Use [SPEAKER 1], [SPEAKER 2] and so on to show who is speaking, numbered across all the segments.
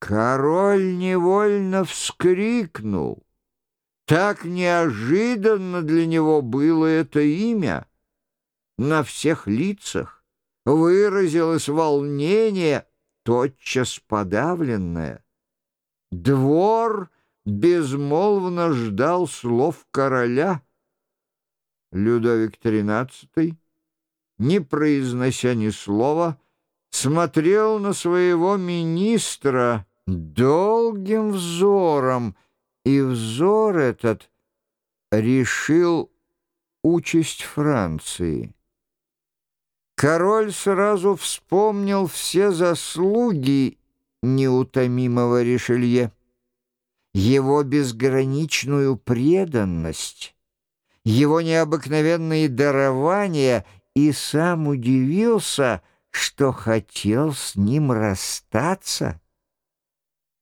[SPEAKER 1] Король невольно вскрикнул. Так неожиданно для него было это имя. На всех лицах выразилось волнение, тотчас подавленное. Двор безмолвно ждал слов короля. Людовик XIII, не произнося ни слова, смотрел на своего министра долгим взором, и взор этот решил участь Франции. Король сразу вспомнил все заслуги неутомимого Ришелье, его безграничную преданность, его необыкновенные дарования и сам удивился, что хотел с ним расстаться.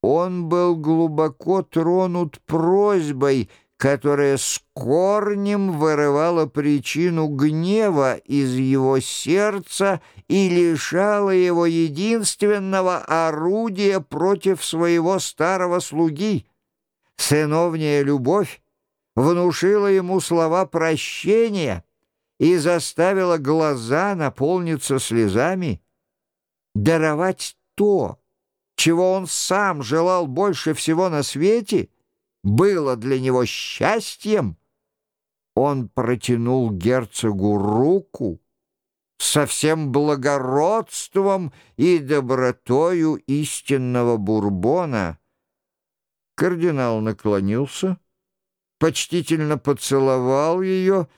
[SPEAKER 1] Он был глубоко тронут просьбой, которая с корнем вырывала причину гнева из его сердца и лишала его единственного орудия против своего старого слуги. Сыновняя любовь внушила ему слова прощения и заставила глаза наполниться слезами. Даровать то, чего он сам желал больше всего на свете, было для него счастьем, он протянул герцогу руку со всем благородством и добротою истинного бурбона. Кардинал наклонился, почтительно поцеловал ее,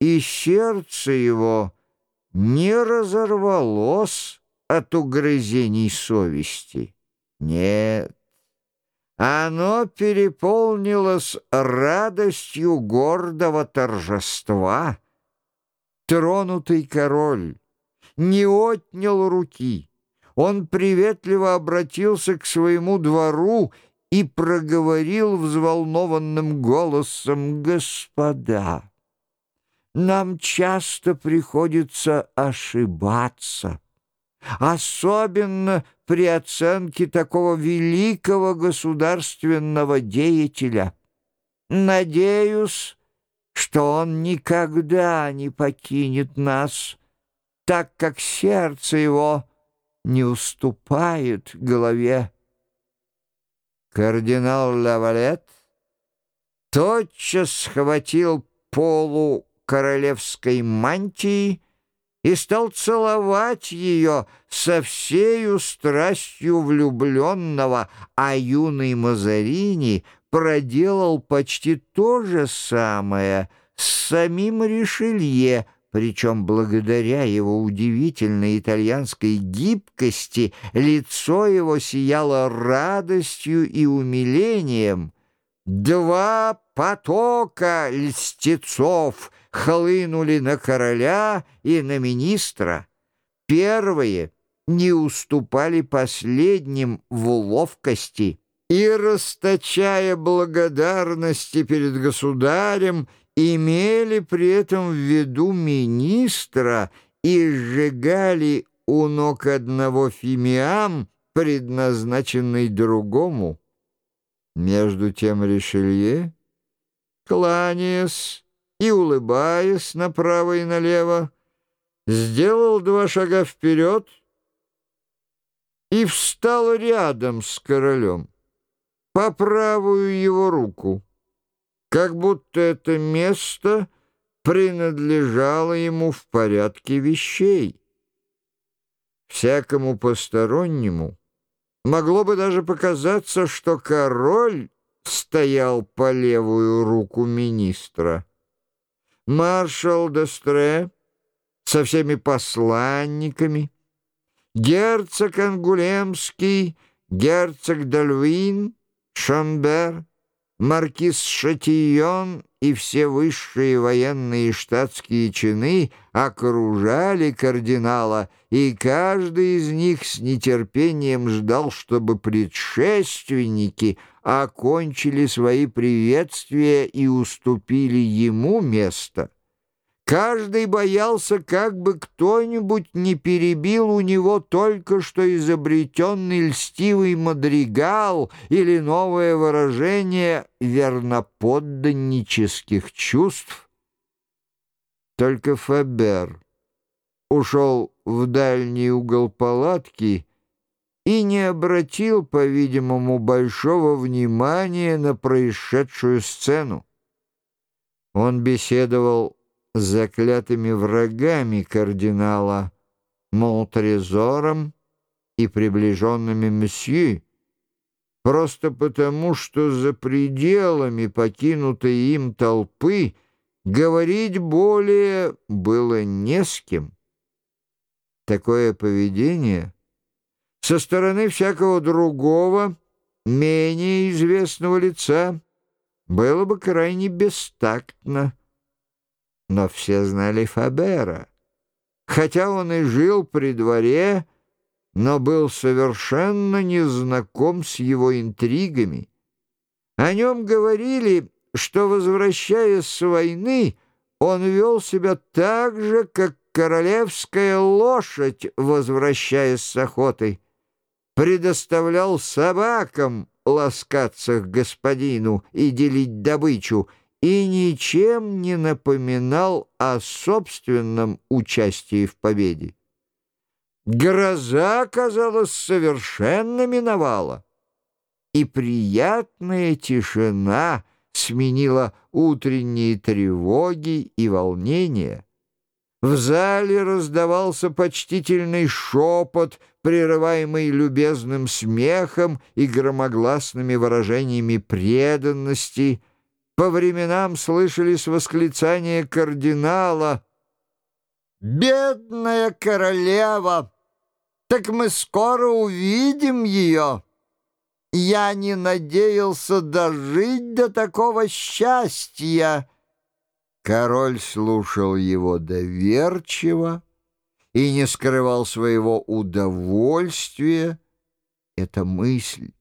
[SPEAKER 1] и сердце его не разорвалось от угрызений совести. Нет, оно переполнилось радостью гордого торжества. Тронутый король не отнял руки. Он приветливо обратился к своему двору и проговорил взволнованным голосом «Господа, нам часто приходится ошибаться» особенно при оценке такого великого государственного деятеля. Надеюсь, что он никогда не покинет нас, так как сердце его не уступает голове. Кардинал Лавалет тотчас схватил полу королевской мантии и стал целовать ее со всею страстью влюбленного, а юный Мазарини проделал почти то же самое с самим Ришелье, причем благодаря его удивительной итальянской гибкости лицо его сияло радостью и умилением. Два потока льстецов — хлынули на короля и на министра. Первые не уступали последним в ловкости и, расточая благодарности перед государем, имели при этом в виду министра и сжигали у ног одного фимиам, предназначенный другому. Между тем Ришелье, кланяясь, и, улыбаясь направо и налево, сделал два шага вперед и встал рядом с королем, по правую его руку, как будто это место принадлежало ему в порядке вещей. Всякому постороннему могло бы даже показаться, что король стоял по левую руку министра маршал Дестре со всеми посланниками, герцог Ангулемский, герцог Дальвин, Шамбер, маркиз Шатион и все высшие военные штатские чины окружали кардинала, и каждый из них с нетерпением ждал, чтобы предшественники окончили свои приветствия и уступили ему место. Каждый боялся, как бы кто-нибудь не перебил у него только что изобретенный льстивый мадригал или новое выражение верноподданнических чувств. Только Фабер ушел в дальний угол палатки и не обратил, по-видимому, большого внимания на происшедшую сцену. Он беседовал с заклятыми врагами кардинала Монтрезором и приближенными месье, просто потому, что за пределами покинутой им толпы говорить более было не с кем. Такое поведение со стороны всякого другого, менее известного лица, было бы крайне бестактно но все знали Фабера. Хотя он и жил при дворе, но был совершенно незнаком с его интригами. О нем говорили, что, возвращаясь с войны, он вел себя так же, как королевская лошадь, возвращаясь с охотой, предоставлял собакам ласкаться к господину и делить добычу, и ничем не напоминал о собственном участии в победе. Гроза, казалось, совершенно миновала, и приятная тишина сменила утренние тревоги и волнения. В зале раздавался почтительный шепот, прерываемый любезным смехом и громогласными выражениями преданности — по временам слышались восклицания кардинала «Бедная королева! Так мы скоро увидим ее!» Я не надеялся дожить до такого счастья. Король слушал его доверчиво и не скрывал своего удовольствия. Эта мысль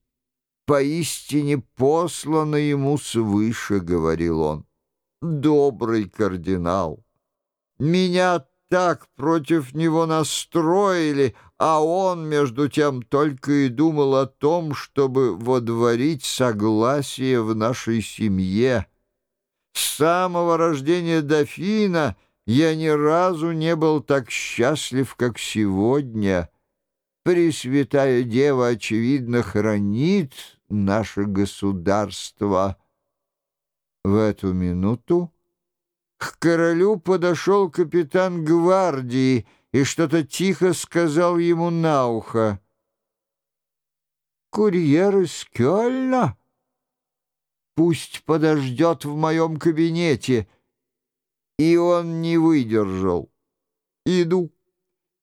[SPEAKER 1] поистине послано ему свыше, — говорил он. Добрый кардинал, меня так против него настроили, а он, между тем, только и думал о том, чтобы водворить согласие в нашей семье. С самого рождения дофина я ни разу не был так счастлив, как сегодня. Пресвятая Дева, очевидно, хранит наше государство. В эту минуту к королю подошел капитан гвардии и что-то тихо сказал ему на ухо. «Курьер из Кёльна? Пусть подождет в моем кабинете». И он не выдержал. «Иду,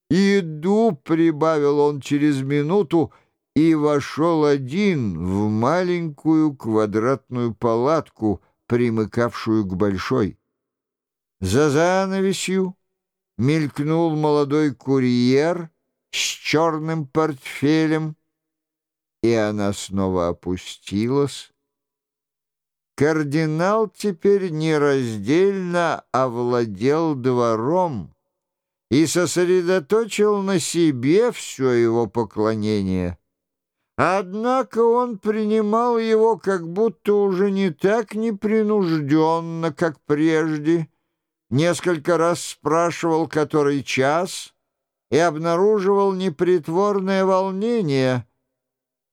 [SPEAKER 1] иду», — прибавил он через минуту, — и вошел один в маленькую квадратную палатку, примыкавшую к большой. За занавесью мелькнул молодой курьер с черным портфелем, и она снова опустилась. Кардинал теперь нераздельно овладел двором и сосредоточил на себе все его поклонение — Однако он принимал его как будто уже не так непринужденно, как прежде, несколько раз спрашивал, который час, и обнаруживал непритворное волнение.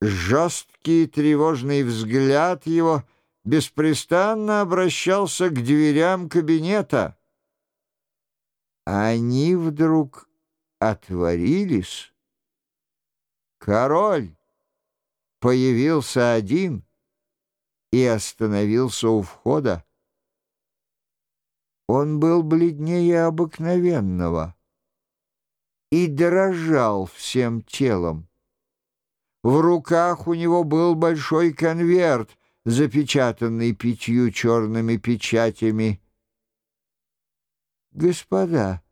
[SPEAKER 1] Жесткий тревожный взгляд его беспрестанно обращался к дверям кабинета. Они вдруг отворились. «Король!» появился один и остановился у входа. Он был бледнее обыкновенного и дрожал всем телом. В руках у него был большой конверт, запечатанный пятью черными печатями. «Господа»,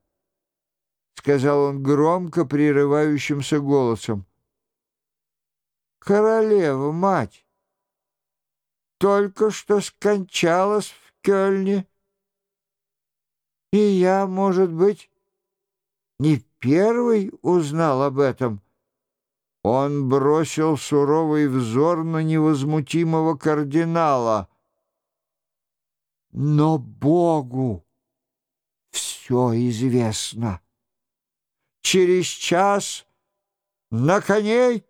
[SPEAKER 1] — сказал он громко прерывающимся голосом, королева, мать, только что скончалась в Кёльне. И я, может быть, не первый узнал об этом. Он бросил суровый взор на невозмутимого кардинала. Но Богу все известно. Через час на коней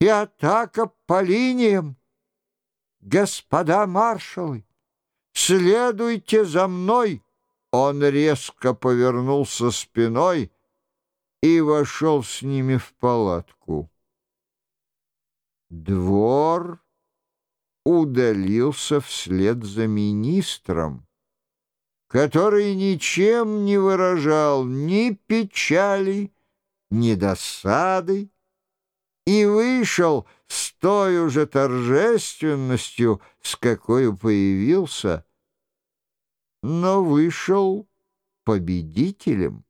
[SPEAKER 1] и атака по линиям. Господа маршалы, следуйте за мной. Он резко повернулся спиной и вошел с ними в палатку. Двор удалился вслед за министром, который ничем не выражал ни печали, ни досады, и вышел с той уже торжественностью, с какой появился, но вышел победителем.